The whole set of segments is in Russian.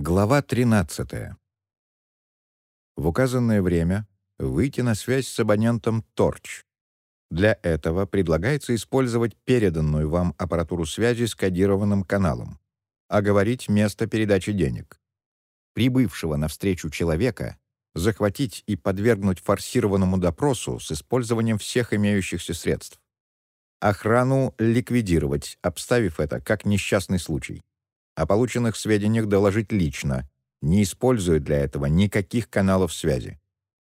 Глава 13. В указанное время выйти на связь с абонентом Торч. Для этого предлагается использовать переданную вам аппаратуру связи с кодированным каналом, оговорить место передачи денег. Прибывшего навстречу человека захватить и подвергнуть форсированному допросу с использованием всех имеющихся средств. Охрану ликвидировать, обставив это как несчастный случай. О полученных сведениях доложить лично, не используя для этого никаких каналов связи.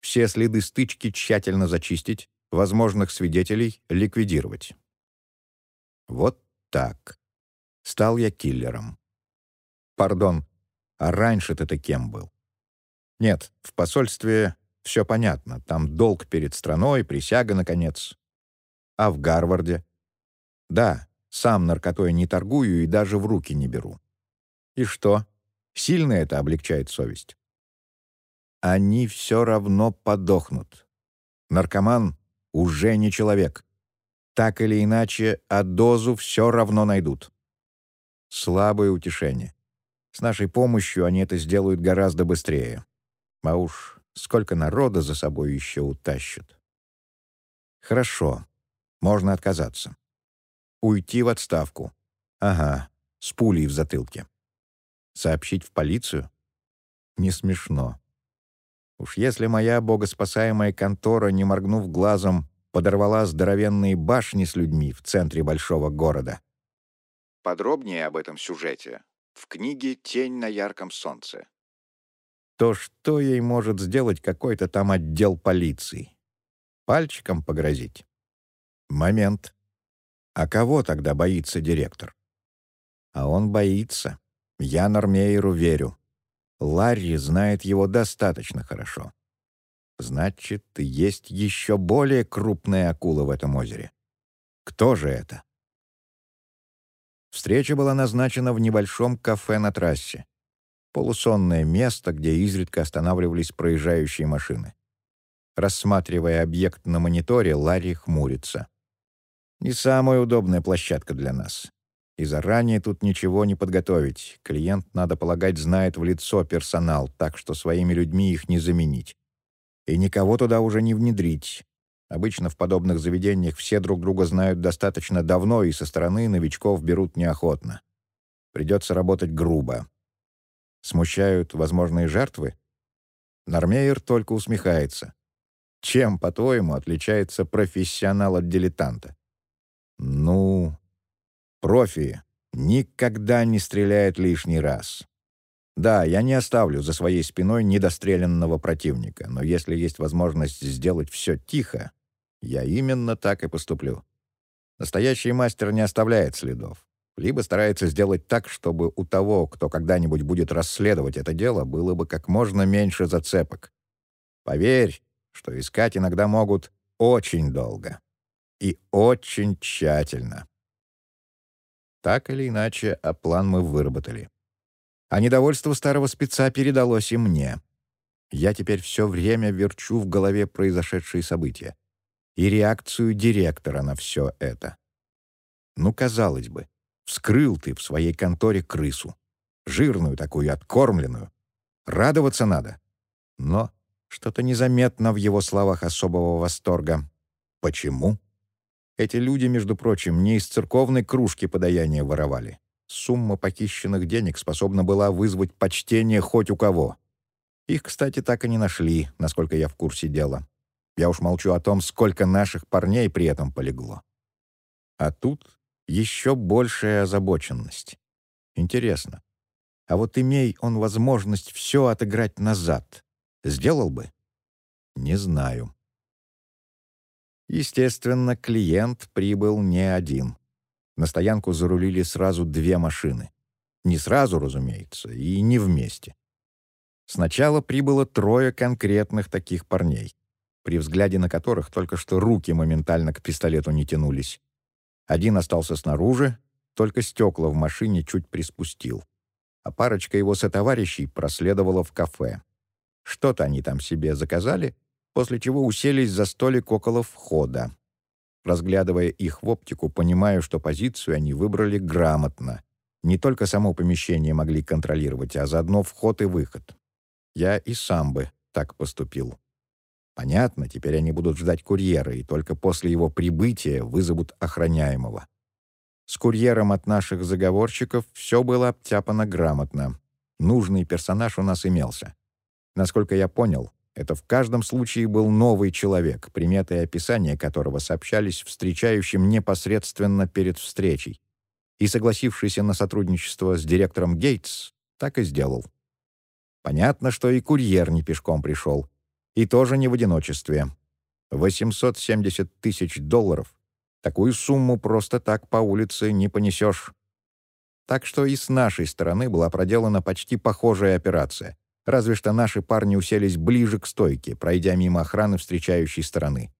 Все следы стычки тщательно зачистить, возможных свидетелей ликвидировать. Вот так. Стал я киллером. Пардон, а раньше-то ты кем был? Нет, в посольстве все понятно. Там долг перед страной, присяга, наконец. А в Гарварде? Да, сам наркотой не торгую и даже в руки не беру. И что? Сильно это облегчает совесть? Они все равно подохнут. Наркоман уже не человек. Так или иначе, а дозу все равно найдут. Слабое утешение. С нашей помощью они это сделают гораздо быстрее. А уж сколько народа за собой еще утащат. Хорошо, можно отказаться. Уйти в отставку. Ага, с пулей в затылке. Сообщить в полицию? Не смешно. Уж если моя богоспасаемая контора, не моргнув глазом, подорвала здоровенные башни с людьми в центре большого города. Подробнее об этом сюжете в книге «Тень на ярком солнце». То что ей может сделать какой-то там отдел полиции? Пальчиком погрозить? Момент. А кого тогда боится директор? А он боится. Я Нормейеру верю. Ларри знает его достаточно хорошо. Значит, есть еще более крупная акула в этом озере. Кто же это? Встреча была назначена в небольшом кафе на трассе. Полусонное место, где изредка останавливались проезжающие машины. Рассматривая объект на мониторе, Ларри хмурится. Не самая удобная площадка для нас. И заранее тут ничего не подготовить. Клиент, надо полагать, знает в лицо персонал, так что своими людьми их не заменить. И никого туда уже не внедрить. Обычно в подобных заведениях все друг друга знают достаточно давно и со стороны новичков берут неохотно. Придется работать грубо. Смущают возможные жертвы? Нормейер только усмехается. Чем, по-твоему, отличается профессионал от дилетанта? Ну, Профи никогда не стреляет лишний раз. Да, я не оставлю за своей спиной недостреленного противника, но если есть возможность сделать все тихо, я именно так и поступлю. Настоящий мастер не оставляет следов. Либо старается сделать так, чтобы у того, кто когда-нибудь будет расследовать это дело, было бы как можно меньше зацепок. Поверь, что искать иногда могут очень долго и очень тщательно. Так или иначе, а план мы выработали. А недовольство старого спеца передалось и мне. Я теперь все время верчу в голове произошедшие события и реакцию директора на все это. Ну, казалось бы, вскрыл ты в своей конторе крысу, жирную такую, откормленную. Радоваться надо. Но что-то незаметно в его словах особого восторга. Почему? Эти люди, между прочим, не из церковной кружки подаяния воровали. Сумма похищенных денег способна была вызвать почтение хоть у кого. Их, кстати, так и не нашли, насколько я в курсе дела. Я уж молчу о том, сколько наших парней при этом полегло. А тут еще большая озабоченность. Интересно, а вот имей он возможность все отыграть назад, сделал бы? Не знаю. Естественно, клиент прибыл не один. На стоянку зарулили сразу две машины. Не сразу, разумеется, и не вместе. Сначала прибыло трое конкретных таких парней, при взгляде на которых только что руки моментально к пистолету не тянулись. Один остался снаружи, только стекла в машине чуть приспустил. А парочка его сотоварищей проследовала в кафе. Что-то они там себе заказали — после чего уселись за столик около входа. Разглядывая их в оптику, понимаю, что позицию они выбрали грамотно. не только само помещение могли контролировать, а заодно вход и выход. Я и сам бы так поступил. Понятно, теперь они будут ждать курьера, и только после его прибытия вызовут охраняемого. С курьером от наших заговорщиков все было обтяпано грамотно. Нужный персонаж у нас имелся. Насколько я понял, это в каждом случае был новый человек, приметы и описания которого сообщались встречающим непосредственно перед встречей. И согласившийся на сотрудничество с директором Гейтс так и сделал. Понятно, что и курьер не пешком пришел. И тоже не в одиночестве. 870 тысяч долларов Такую сумму просто так по улице не понесешь. Так что и с нашей стороны была проделана почти похожая операция. Разве что наши парни уселись ближе к стойке, пройдя мимо охраны встречающей стороны.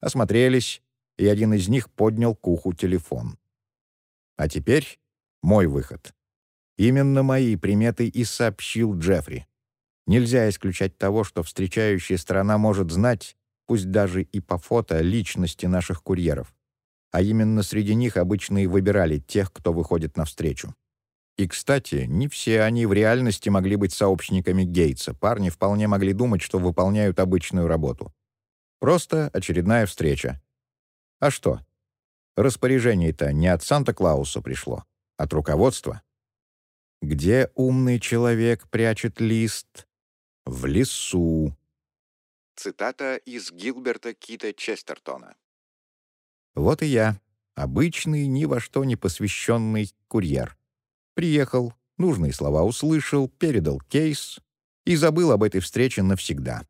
Осмотрелись, и один из них поднял к уху телефон. А теперь мой выход. Именно мои приметы и сообщил Джеффри. Нельзя исключать того, что встречающая сторона может знать, пусть даже и по фото, личности наших курьеров а именно среди них обычно и выбирали тех, кто выходит навстречу. И, кстати, не все они в реальности могли быть сообщниками Гейтса. Парни вполне могли думать, что выполняют обычную работу. Просто очередная встреча. А что? Распоряжение-то не от Санта-Клауса пришло, от руководства. Где умный человек прячет лист? В лесу. Цитата из Гилберта Кита Честертона. Вот и я, обычный, ни во что не посвященный курьер. Приехал, нужные слова услышал, передал кейс и забыл об этой встрече навсегда.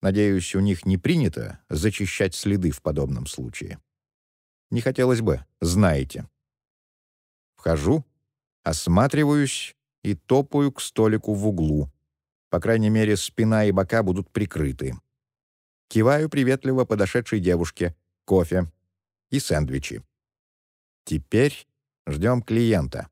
Надеюсь, у них не принято зачищать следы в подобном случае. Не хотелось бы, знаете. Вхожу, осматриваюсь и топаю к столику в углу. По крайней мере, спина и бока будут прикрыты. Киваю приветливо подошедшей девушке. Кофе и сэндвичи. Теперь ждем клиента.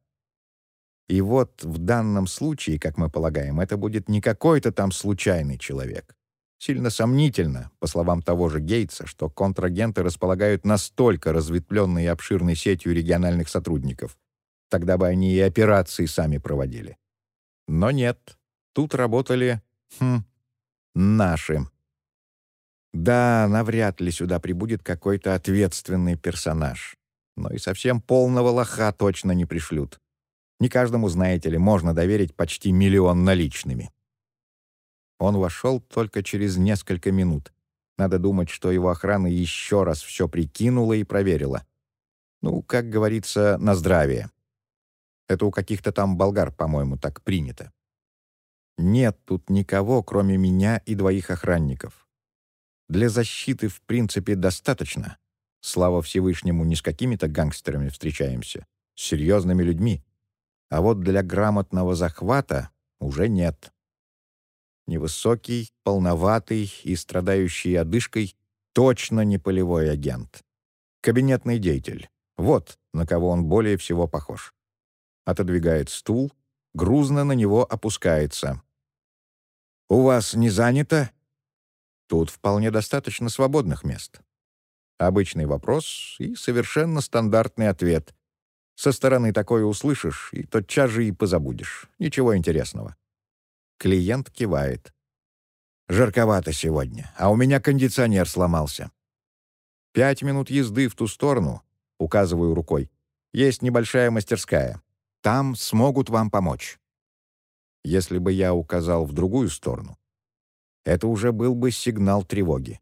И вот в данном случае, как мы полагаем, это будет не какой-то там случайный человек. Сильно сомнительно, по словам того же Гейтса, что контрагенты располагают настолько разветвленной и обширной сетью региональных сотрудников. Тогда бы они и операции сами проводили. Но нет, тут работали, хм, наши. Да, навряд ли сюда прибудет какой-то ответственный персонаж. Но и совсем полного лоха точно не пришлют. Не каждому, знаете ли, можно доверить почти миллион наличными. Он вошел только через несколько минут. Надо думать, что его охрана еще раз все прикинула и проверила. Ну, как говорится, на здравие. Это у каких-то там болгар, по-моему, так принято. Нет тут никого, кроме меня и двоих охранников. Для защиты, в принципе, достаточно. Слава Всевышнему, не с какими-то гангстерами встречаемся, с серьезными людьми. А вот для грамотного захвата уже нет. Невысокий, полноватый и страдающий одышкой точно не полевой агент. Кабинетный деятель. Вот на кого он более всего похож. Отодвигает стул, грузно на него опускается. «У вас не занято?» Тут вполне достаточно свободных мест. Обычный вопрос и совершенно стандартный ответ. Со стороны такое услышишь, и тотчас же и позабудешь. Ничего интересного. Клиент кивает. «Жарковато сегодня, а у меня кондиционер сломался». «Пять минут езды в ту сторону», — указываю рукой. «Есть небольшая мастерская. Там смогут вам помочь». Если бы я указал в другую сторону, это уже был бы сигнал тревоги.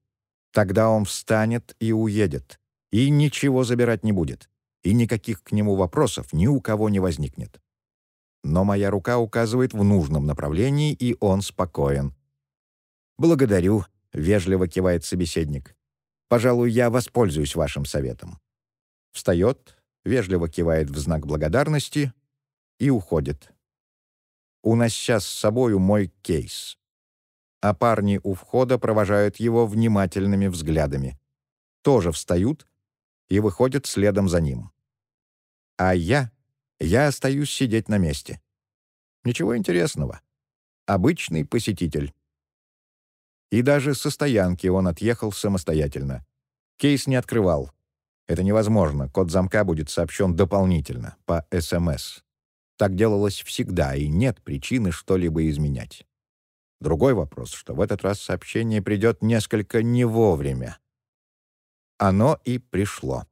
Тогда он встанет и уедет, и ничего забирать не будет, и никаких к нему вопросов ни у кого не возникнет. Но моя рука указывает в нужном направлении, и он спокоен. «Благодарю», — вежливо кивает собеседник. «Пожалуй, я воспользуюсь вашим советом». Встает, вежливо кивает в знак благодарности и уходит. Унося с собою мой кейс а парни у входа провожают его внимательными взглядами. Тоже встают и выходят следом за ним. А я, я остаюсь сидеть на месте. Ничего интересного. Обычный посетитель. И даже со стоянки он отъехал самостоятельно. Кейс не открывал. Это невозможно, код замка будет сообщен дополнительно, по СМС. Так делалось всегда, и нет причины что-либо изменять. Другой вопрос, что в этот раз сообщение придет несколько не вовремя. Оно и пришло.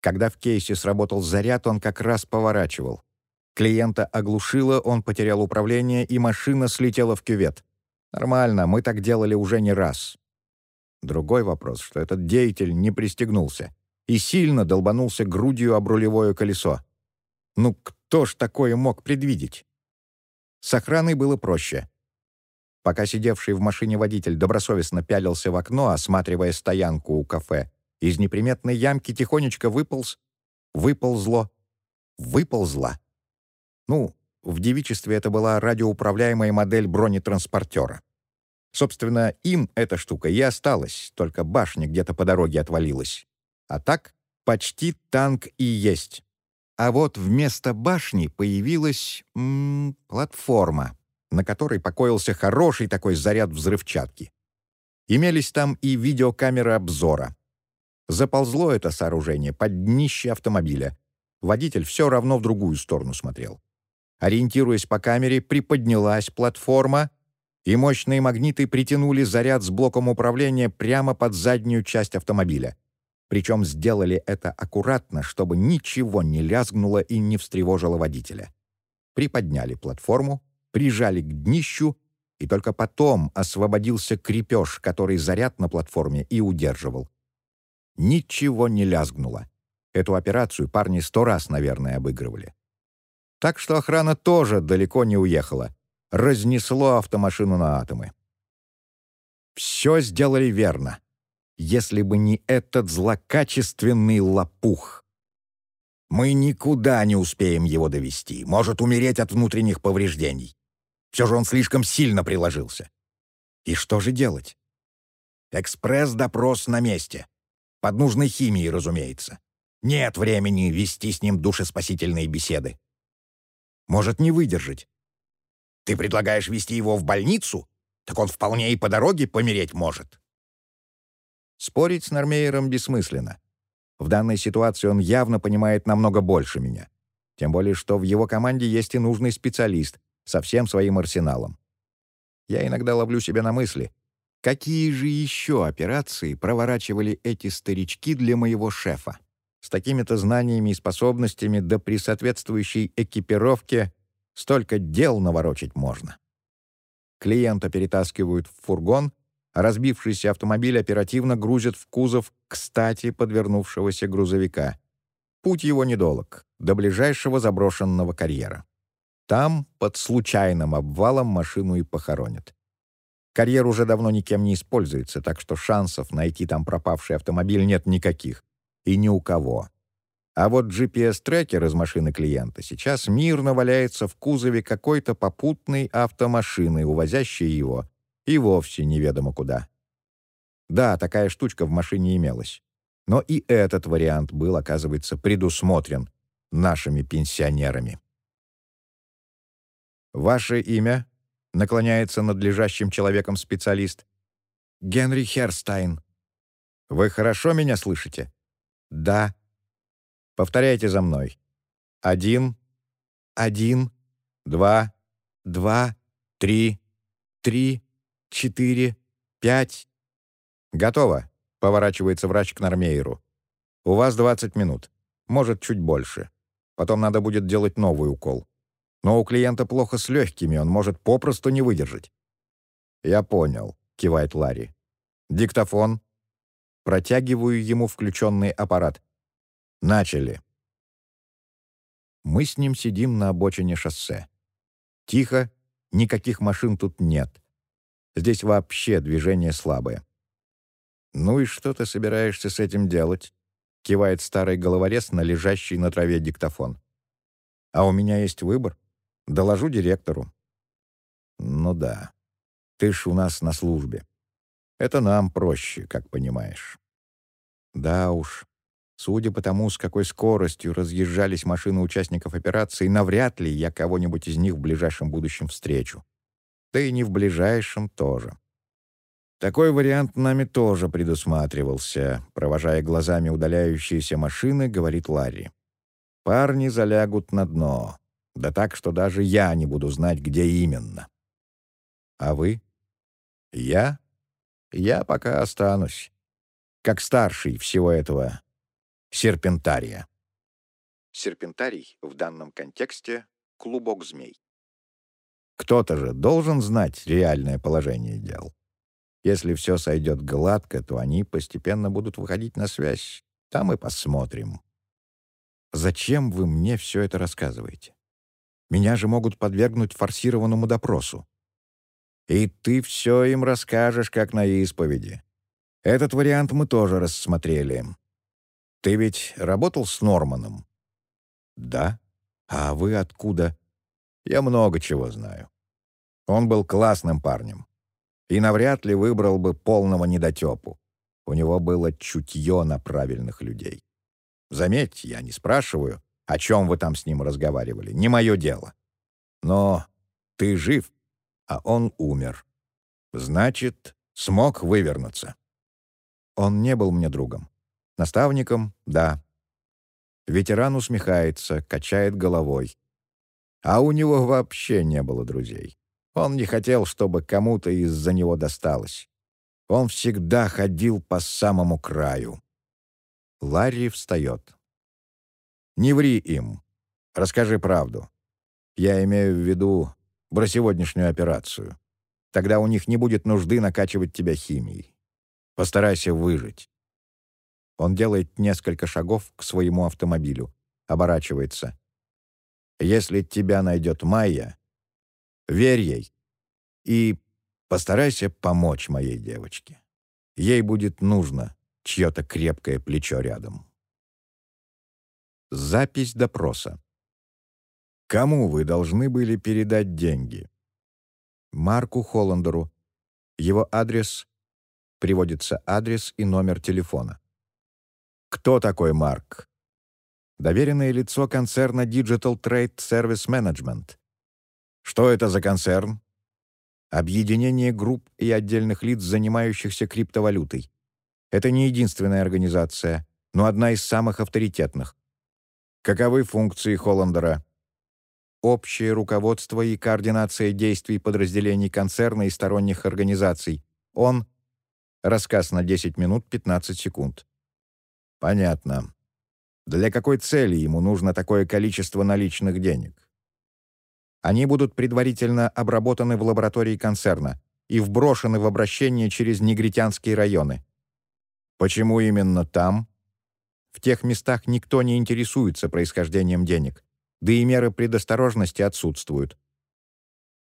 Когда в кейсе сработал заряд, он как раз поворачивал. Клиента оглушило, он потерял управление, и машина слетела в кювет. Нормально, мы так делали уже не раз. Другой вопрос, что этот деятель не пристегнулся и сильно долбанулся грудью об рулевое колесо. Ну кто ж такое мог предвидеть? С охраной было проще. Пока сидевший в машине водитель добросовестно пялился в окно, осматривая стоянку у кафе, из неприметной ямки тихонечко выполз, выползло, выползла. Ну, в девичестве это была радиоуправляемая модель бронетранспортера. Собственно, им эта штука и осталась, только башня где-то по дороге отвалилась. А так, почти танк и есть. А вот вместо башни появилась м -м, платформа на которой покоился хороший такой заряд взрывчатки. Имелись там и видеокамеры обзора. Заползло это сооружение под днище автомобиля. Водитель все равно в другую сторону смотрел. Ориентируясь по камере, приподнялась платформа, и мощные магниты притянули заряд с блоком управления прямо под заднюю часть автомобиля. Причем сделали это аккуратно, чтобы ничего не лязгнуло и не встревожило водителя. Приподняли платформу, прижали к днищу, и только потом освободился крепеж, который заряд на платформе и удерживал. Ничего не лязгнуло. Эту операцию парни сто раз, наверное, обыгрывали. Так что охрана тоже далеко не уехала. Разнесло автомашину на атомы. Все сделали верно. Если бы не этот злокачественный лопух. Мы никуда не успеем его довести. Может умереть от внутренних повреждений. Все же он слишком сильно приложился. И что же делать? Экспресс-допрос на месте. Под нужной химией, разумеется. Нет времени вести с ним душеспасительные беседы. Может не выдержать. Ты предлагаешь вести его в больницу? Так он вполне и по дороге помереть может. Спорить с Нормейером бессмысленно. В данной ситуации он явно понимает намного больше меня. Тем более, что в его команде есть и нужный специалист, со всем своим арсеналом. Я иногда ловлю себя на мысли, какие же еще операции проворачивали эти старички для моего шефа? С такими-то знаниями и способностями, да при соответствующей экипировке столько дел наворочить можно. Клиента перетаскивают в фургон, а разбившийся автомобиль оперативно грузят в кузов кстати подвернувшегося грузовика. Путь его недолог, до ближайшего заброшенного карьера. Там, под случайным обвалом, машину и похоронят. Карьер уже давно никем не используется, так что шансов найти там пропавший автомобиль нет никаких. И ни у кого. А вот GPS-трекер из машины клиента сейчас мирно валяется в кузове какой-то попутной автомашины, увозящей его, и вовсе неведомо куда. Да, такая штучка в машине имелась. Но и этот вариант был, оказывается, предусмотрен нашими пенсионерами. «Ваше имя?» — наклоняется над лежащим человеком специалист. «Генри Херстайн». «Вы хорошо меня слышите?» «Да». «Повторяйте за мной. Один, один, два, два, три, три, четыре, пять». «Готово», — поворачивается врач к Нормейеру. «У вас 20 минут. Может, чуть больше. Потом надо будет делать новый укол. Но у клиента плохо с легкими, он может попросту не выдержать. «Я понял», — кивает Ларри. «Диктофон». Протягиваю ему включенный аппарат. «Начали». Мы с ним сидим на обочине шоссе. Тихо, никаких машин тут нет. Здесь вообще движение слабое. «Ну и что ты собираешься с этим делать?» — кивает старый головорез на лежащий на траве диктофон. «А у меня есть выбор. Доложу директору. Ну да. Ты ж у нас на службе. Это нам проще, как понимаешь. Да уж. Судя по тому, с какой скоростью разъезжались машины участников операции, навряд ли я кого-нибудь из них в ближайшем будущем встречу. Да и не в ближайшем тоже. Такой вариант нами тоже предусматривался, провожая глазами удаляющиеся машины, говорит Ларри. Парни залягут на дно. Да так, что даже я не буду знать, где именно. А вы? Я? Я пока останусь. Как старший всего этого серпентария. Серпентарий в данном контексте — клубок змей. Кто-то же должен знать реальное положение дел. Если все сойдет гладко, то они постепенно будут выходить на связь. Там и посмотрим. Зачем вы мне все это рассказываете? Меня же могут подвергнуть форсированному допросу. И ты все им расскажешь, как на исповеди. Этот вариант мы тоже рассмотрели. Ты ведь работал с Норманом? Да. А вы откуда? Я много чего знаю. Он был классным парнем. И навряд ли выбрал бы полного недотепу. У него было чутье на правильных людей. Заметь, я не спрашиваю, о чем вы там с ним разговаривали. Не мое дело. Но ты жив, а он умер. Значит, смог вывернуться. Он не был мне другом. Наставником — да. Ветеран усмехается, качает головой. А у него вообще не было друзей. Он не хотел, чтобы кому-то из-за него досталось. Он всегда ходил по самому краю. Ларри встает. «Не ври им. Расскажи правду. Я имею в виду про сегодняшнюю операцию. Тогда у них не будет нужды накачивать тебя химией. Постарайся выжить». Он делает несколько шагов к своему автомобилю, оборачивается. Если тебя найдет Майя, верь ей и постарайся помочь моей девочке. Ей будет нужно чье-то крепкое плечо рядом. Запись допроса. Кому вы должны были передать деньги? Марку Холландеру. Его адрес приводится адрес и номер телефона. Кто такой Марк? доверенное лицо концерна Digital Trade Service Management. Что это за концерн? Объединение групп и отдельных лиц, занимающихся криптовалютой. Это не единственная организация, но одна из самых авторитетных. Каковы функции Холландера? Общее руководство и координация действий подразделений концерна и сторонних организаций. Он... Рассказ на 10 минут 15 секунд. Понятно. Для какой цели ему нужно такое количество наличных денег? Они будут предварительно обработаны в лаборатории концерна и вброшены в обращение через негритянские районы. Почему именно там? В тех местах никто не интересуется происхождением денег, да и меры предосторожности отсутствуют.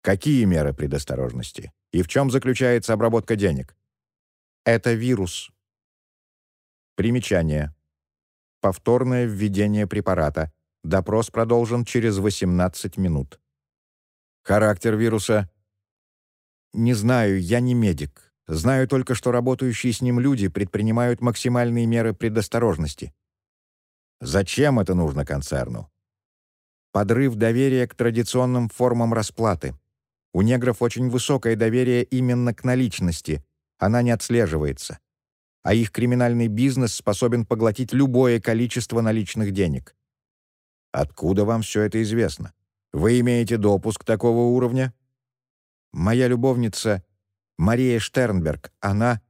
Какие меры предосторожности? И в чем заключается обработка денег? Это вирус. Примечание. Повторное введение препарата. Допрос продолжен через 18 минут. Характер вируса? Не знаю, я не медик. Знаю только, что работающие с ним люди предпринимают максимальные меры предосторожности. Зачем это нужно концерну? Подрыв доверия к традиционным формам расплаты. У негров очень высокое доверие именно к наличности. Она не отслеживается а их криминальный бизнес способен поглотить любое количество наличных денег. Откуда вам все это известно? Вы имеете допуск такого уровня? Моя любовница Мария Штернберг, она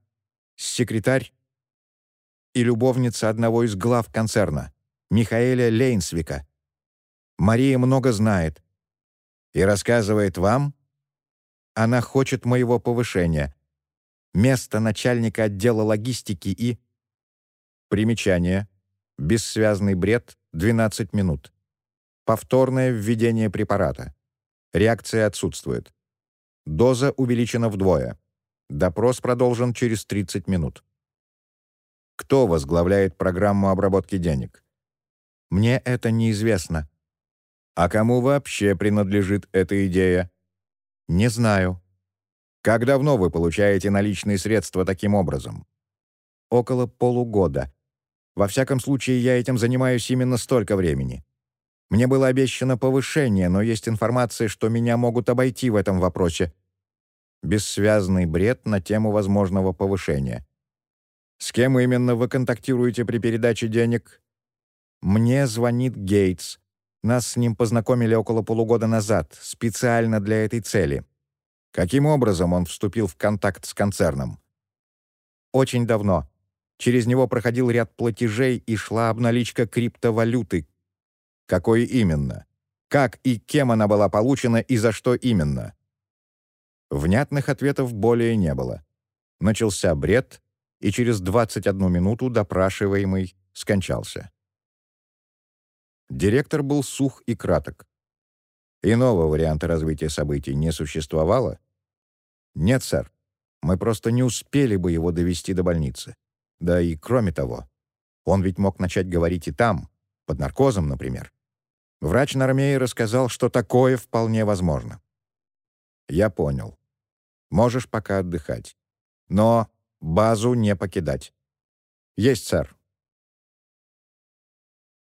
секретарь и любовница одного из глав концерна, Михаэля Лейнсвика. Мария много знает. И рассказывает вам? Она хочет моего повышения, место начальника отдела логистики и... Примечание. Бессвязный бред — 12 минут. Повторное введение препарата. Реакция отсутствует. Доза увеличена вдвое. Допрос продолжен через 30 минут. Кто возглавляет программу обработки денег? Мне это неизвестно. А кому вообще принадлежит эта идея? Не знаю. Как давно вы получаете наличные средства таким образом? Около полугода. Во всяком случае, я этим занимаюсь именно столько времени. Мне было обещано повышение, но есть информация, что меня могут обойти в этом вопросе. Бессвязный бред на тему возможного повышения. С кем именно вы контактируете при передаче денег? Мне звонит Гейтс. Нас с ним познакомили около полугода назад, специально для этой цели. Каким образом он вступил в контакт с концерном? Очень давно. Через него проходил ряд платежей и шла обналичка криптовалюты. Какой именно? Как и кем она была получена и за что именно? Внятных ответов более не было. Начался бред, и через 21 минуту допрашиваемый скончался. Директор был сух и краток. Иного варианта развития событий не существовало? Нет, сэр. Мы просто не успели бы его довести до больницы. Да и кроме того, он ведь мог начать говорить и там, под наркозом, например. Врач Нормей рассказал, что такое вполне возможно. Я понял. Можешь пока отдыхать. Но базу не покидать. Есть, сэр.